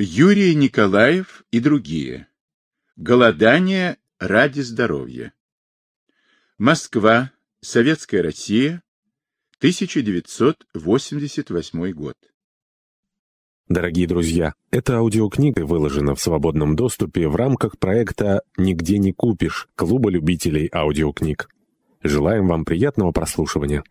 Юрий Николаев и другие. Голодание ради здоровья. Москва. Советская Россия. 1988 год. Дорогие друзья, эта аудиокнига выложена в свободном доступе в рамках проекта «Нигде не купишь» Клуба любителей аудиокниг. Желаем вам приятного прослушивания.